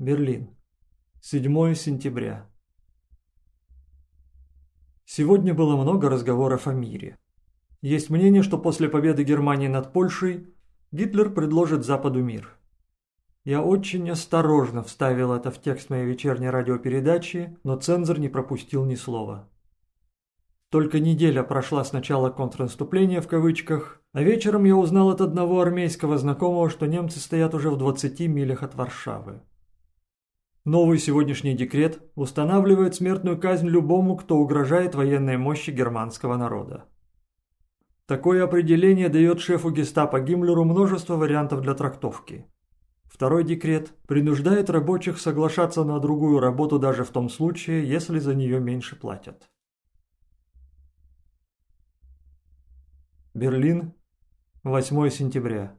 Берлин. 7 сентября. Сегодня было много разговоров о мире. Есть мнение, что после победы Германии над Польшей Гитлер предложит Западу мир. Я очень осторожно вставил это в текст моей вечерней радиопередачи, но цензор не пропустил ни слова. Только неделя прошла с начала контрнаступления в кавычках, а вечером я узнал от одного армейского знакомого, что немцы стоят уже в 20 милях от Варшавы. Новый сегодняшний декрет устанавливает смертную казнь любому, кто угрожает военной мощи германского народа. Такое определение дает шефу гестапо Гиммлеру множество вариантов для трактовки. Второй декрет принуждает рабочих соглашаться на другую работу даже в том случае, если за нее меньше платят. Берлин, 8 сентября.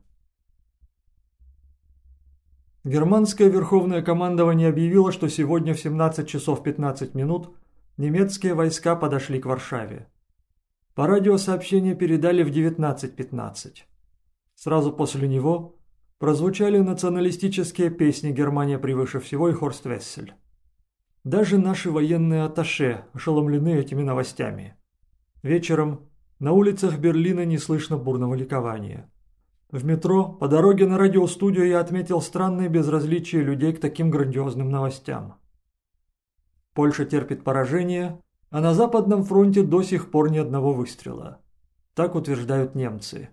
Германское верховное командование объявило, что сегодня в 17 часов 15 минут немецкие войска подошли к Варшаве. По радиосообщению передали в 19.15. Сразу после него прозвучали националистические песни «Германия превыше всего» и «Хорст Вессель». Даже наши военные атташе ошеломлены этими новостями. Вечером на улицах Берлина не слышно бурного ликования. В метро по дороге на радиостудию я отметил странное безразличие людей к таким грандиозным новостям. Польша терпит поражение, а на Западном фронте до сих пор ни одного выстрела. Так утверждают немцы.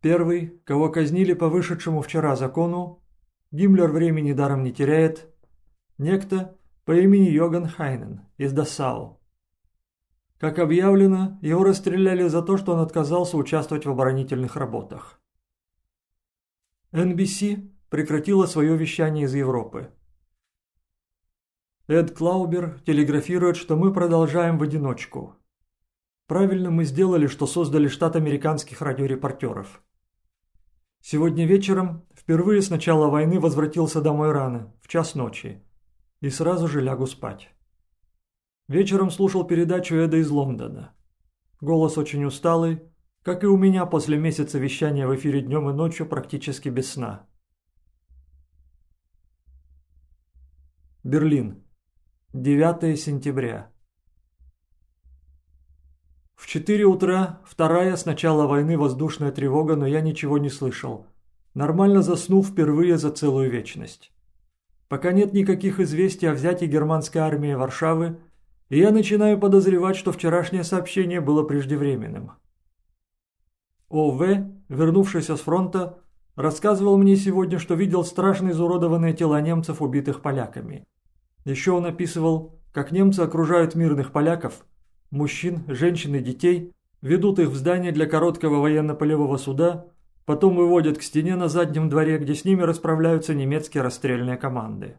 Первый, кого казнили по вышедшему вчера закону, Гиммлер времени даром не теряет, некто по имени Йоган Хайнен из Дасау. Как объявлено, его расстреляли за то, что он отказался участвовать в оборонительных работах. NBC прекратила свое вещание из Европы. Эд Клаубер телеграфирует, что мы продолжаем в одиночку. Правильно мы сделали, что создали штат американских радиорепортеров. Сегодня вечером впервые с начала войны возвратился домой рано, в час ночи, и сразу же лягу спать. Вечером слушал передачу Эда из Лондона. Голос очень усталый, как и у меня после месяца вещания в эфире днем и ночью практически без сна. Берлин. 9 сентября. В 4 утра, вторая с начала войны воздушная тревога, но я ничего не слышал. Нормально заснув впервые за целую вечность. Пока нет никаких известий о взятии германской армии Варшавы, и я начинаю подозревать, что вчерашнее сообщение было преждевременным. О.В., вернувшийся с фронта, рассказывал мне сегодня, что видел страшно изуродованные тела немцев, убитых поляками. Еще он описывал, как немцы окружают мирных поляков, мужчин, женщин и детей, ведут их в здание для короткого военно-полевого суда, потом выводят к стене на заднем дворе, где с ними расправляются немецкие расстрельные команды.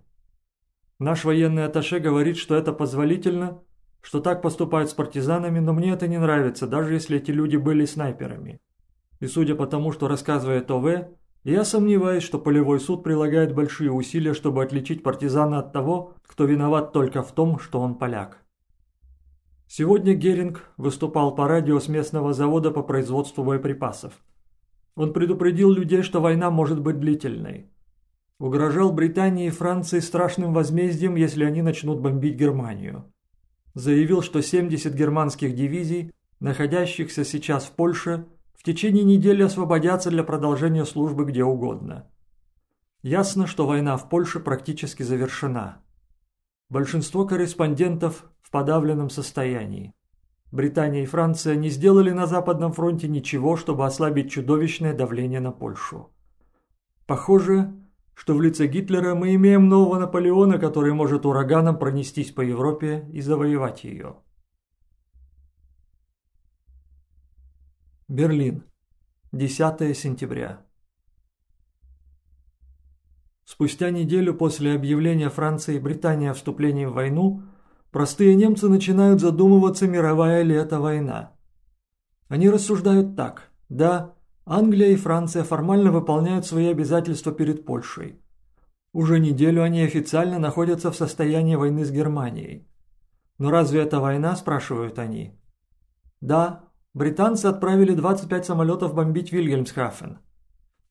Наш военный атташе говорит, что это позволительно, что так поступают с партизанами, но мне это не нравится, даже если эти люди были снайперами. И судя по тому, что рассказывает ОВ, я сомневаюсь, что полевой суд прилагает большие усилия, чтобы отличить партизана от того, кто виноват только в том, что он поляк. Сегодня Геринг выступал по радио с местного завода по производству боеприпасов. Он предупредил людей, что война может быть длительной угрожал Британии и Франции страшным возмездием, если они начнут бомбить Германию. Заявил, что 70 германских дивизий, находящихся сейчас в Польше, в течение недели освободятся для продолжения службы где угодно. Ясно, что война в Польше практически завершена. Большинство корреспондентов в подавленном состоянии. Британия и Франция не сделали на Западном фронте ничего, чтобы ослабить чудовищное давление на Польшу. Похоже, что в лице Гитлера мы имеем нового Наполеона, который может ураганом пронестись по Европе и завоевать ее. Берлин. 10 сентября. Спустя неделю после объявления Франции и Британии о вступлении в войну, простые немцы начинают задумываться, мировая ли это война. Они рассуждают так. Да, Англия и Франция формально выполняют свои обязательства перед Польшей. Уже неделю они официально находятся в состоянии войны с Германией. Но разве это война, спрашивают они? Да, британцы отправили 25 самолетов бомбить Вильгельмсхафен.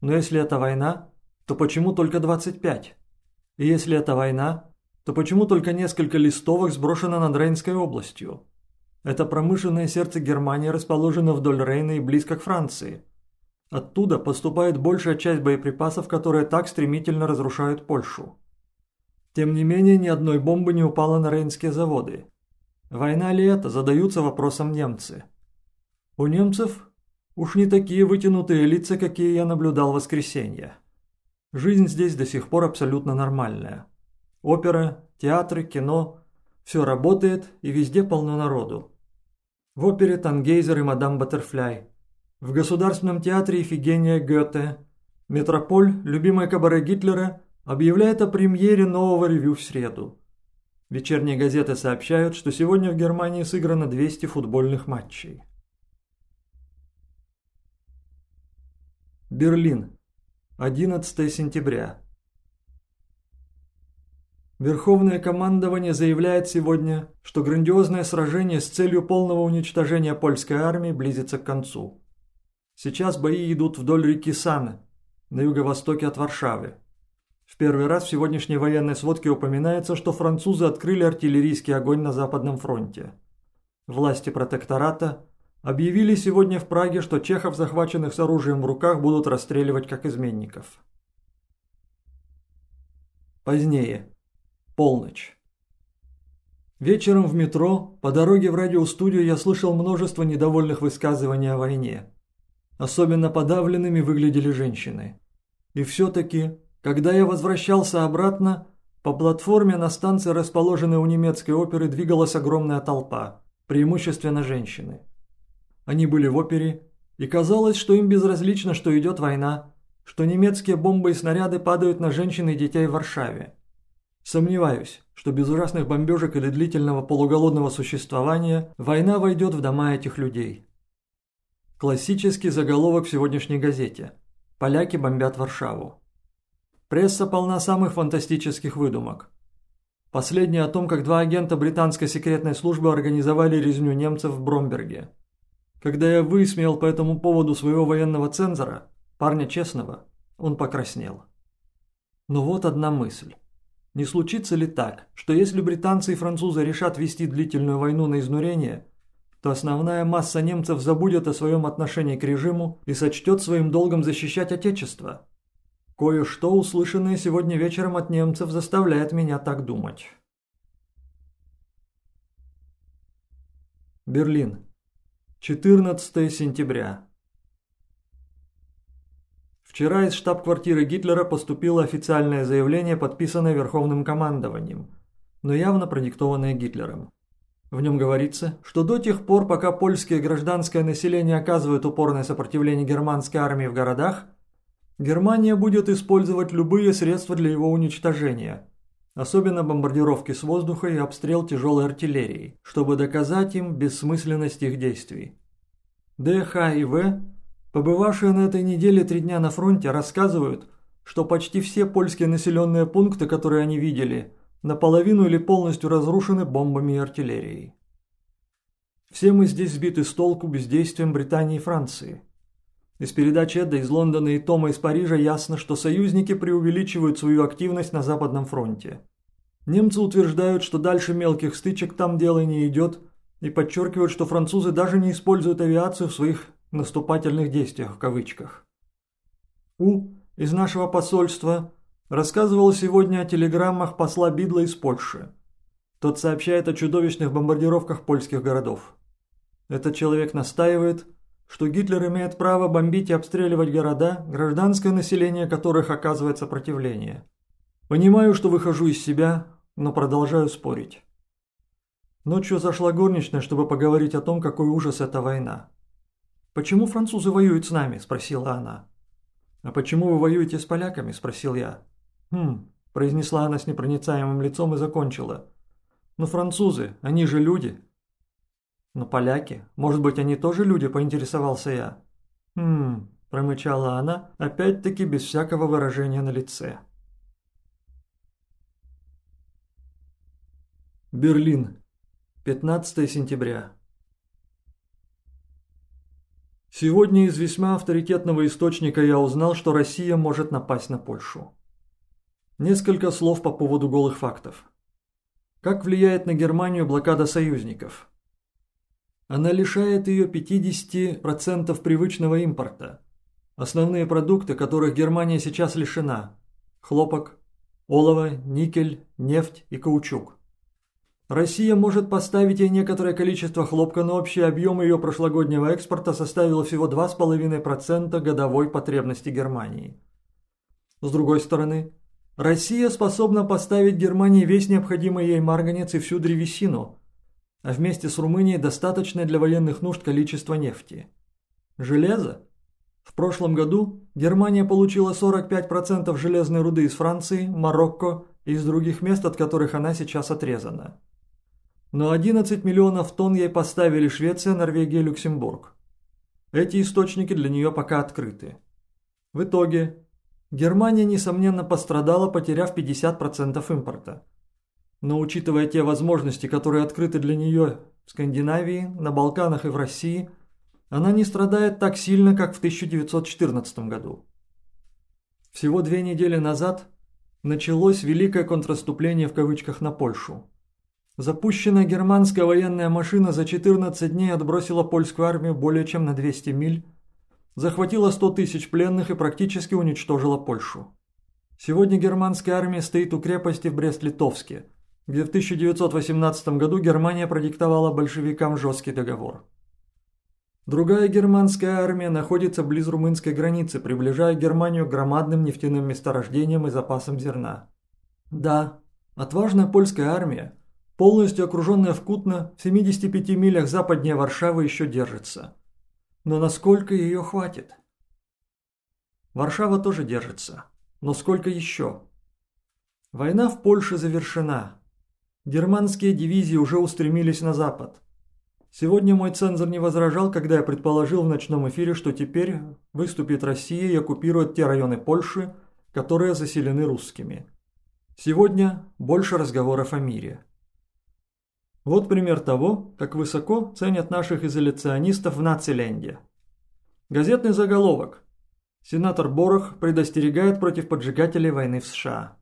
Но если это война, то почему только 25? И если это война, то почему только несколько листовок сброшено над Рейнской областью? Это промышленное сердце Германии расположено вдоль Рейна и близко к Франции. Оттуда поступает большая часть боеприпасов, которые так стремительно разрушают Польшу. Тем не менее, ни одной бомбы не упало на рейнские заводы. Война ли это, задаются вопросом немцы. У немцев уж не такие вытянутые лица, какие я наблюдал в воскресенье. Жизнь здесь до сих пор абсолютно нормальная. Опера, театры, кино – все работает и везде полно народу. В опере Тангейзер и Мадам Баттерфляй. В Государственном театре Ифигения Гёте. Метрополь, любимая кабаре Гитлера, объявляет о премьере нового ревю в среду. Вечерние газеты сообщают, что сегодня в Германии сыграно 200 футбольных матчей. Берлин. 11 сентября. Верховное командование заявляет сегодня, что грандиозное сражение с целью полного уничтожения польской армии близится к концу. Сейчас бои идут вдоль реки Саны, на юго-востоке от Варшавы. В первый раз в сегодняшней военной сводке упоминается, что французы открыли артиллерийский огонь на Западном фронте. Власти протектората объявили сегодня в Праге, что чехов, захваченных с оружием в руках, будут расстреливать как изменников. Позднее. Полночь. Вечером в метро, по дороге в радиостудию я слышал множество недовольных высказываний о войне. Особенно подавленными выглядели женщины. И все-таки когда я возвращался обратно, по платформе на станции, расположенной у немецкой оперы, двигалась огромная толпа, преимущественно женщины. Они были в опере, и казалось, что им безразлично, что идет война, что немецкие бомбы и снаряды падают на женщин и детей в Варшаве. Сомневаюсь, что без ужасных бомбежек или длительного полуголодного существования война войдет в дома этих людей. Классический заголовок в сегодняшней газете. Поляки бомбят Варшаву. Пресса полна самых фантастических выдумок. Последнее о том, как два агента британской секретной службы организовали резню немцев в Бромберге. Когда я высмеял по этому поводу своего военного цензора, парня честного, он покраснел. Но вот одна мысль. Не случится ли так, что если британцы и французы решат вести длительную войну на изнурение, то основная масса немцев забудет о своем отношении к режиму и сочтет своим долгом защищать Отечество? Кое-что, услышанное сегодня вечером от немцев, заставляет меня так думать. Берлин. 14 сентября. Вчера из штаб-квартиры Гитлера поступило официальное заявление, подписанное Верховным командованием, но явно продиктованное Гитлером. В нем говорится, что до тех пор, пока польское гражданское население оказывает упорное сопротивление германской армии в городах, Германия будет использовать любые средства для его уничтожения, особенно бомбардировки с воздуха и обстрел тяжелой артиллерией, чтобы доказать им бессмысленность их действий. ДХ и В, побывавшие на этой неделе три дня на фронте, рассказывают, что почти все польские населенные пункты, которые они видели, наполовину или полностью разрушены бомбами и артиллерией. Все мы здесь сбиты с толку бездействием Британии и Франции. Из передач Эдда из Лондона и Тома из Парижа ясно, что союзники преувеличивают свою активность на Западном фронте. Немцы утверждают, что дальше мелких стычек там дело не идет, и подчеркивают, что французы даже не используют авиацию в своих «наступательных действиях» в кавычках. У из нашего посольства рассказывал сегодня о телеграммах посла Бидла из Польши. Тот сообщает о чудовищных бомбардировках польских городов. Этот человек настаивает – что Гитлер имеет право бомбить и обстреливать города, гражданское население которых оказывает сопротивление. Понимаю, что выхожу из себя, но продолжаю спорить. Ночью зашла горничная, чтобы поговорить о том, какой ужас эта война. «Почему французы воюют с нами?» – спросила она. «А почему вы воюете с поляками?» – спросил я. «Хм», – произнесла она с непроницаемым лицом и закончила. «Но французы, они же люди, «Но поляки? Может быть, они тоже люди?» – поинтересовался я. «Хм...» – промычала она, опять-таки без всякого выражения на лице. Берлин. 15 сентября. Сегодня из весьма авторитетного источника я узнал, что Россия может напасть на Польшу. Несколько слов по поводу голых фактов. Как влияет на Германию блокада союзников? Она лишает ее 50% привычного импорта. Основные продукты, которых Германия сейчас лишена – хлопок, олово, никель, нефть и каучук. Россия может поставить ей некоторое количество хлопка, но общий объем ее прошлогоднего экспорта составил всего 2,5% годовой потребности Германии. С другой стороны, Россия способна поставить Германии весь необходимый ей марганец и всю древесину, а вместе с Румынией достаточное для военных нужд количество нефти. Железо? В прошлом году Германия получила 45% железной руды из Франции, Марокко и из других мест, от которых она сейчас отрезана. Но 11 миллионов тонн ей поставили Швеция, Норвегия и Люксембург. Эти источники для нее пока открыты. В итоге Германия, несомненно, пострадала, потеряв 50% импорта. Но учитывая те возможности, которые открыты для нее в Скандинавии, на Балканах и в России, она не страдает так сильно, как в 1914 году. Всего две недели назад началось «великое контраступление» в кавычках на Польшу. Запущенная германская военная машина за 14 дней отбросила польскую армию более чем на 200 миль, захватила 100 тысяч пленных и практически уничтожила Польшу. Сегодня германская армия стоит у крепости в Брест-Литовске – где в 1918 году Германия продиктовала большевикам жесткий договор. Другая германская армия находится близ румынской границы, приближая Германию к громадным нефтяным месторождениям и запасам зерна. Да, отважная польская армия, полностью окруженная в Кутно, в 75 милях западнее Варшавы еще держится. Но насколько ее хватит? Варшава тоже держится. Но сколько еще? Война в Польше завершена. Германские дивизии уже устремились на запад. Сегодня мой цензор не возражал, когда я предположил в ночном эфире, что теперь выступит Россия и оккупирует те районы Польши, которые заселены русскими. Сегодня больше разговоров о мире. Вот пример того, как высоко ценят наших изоляционистов в Нациленде. Газетный заголовок. Сенатор Борох предостерегает против поджигателей войны в США.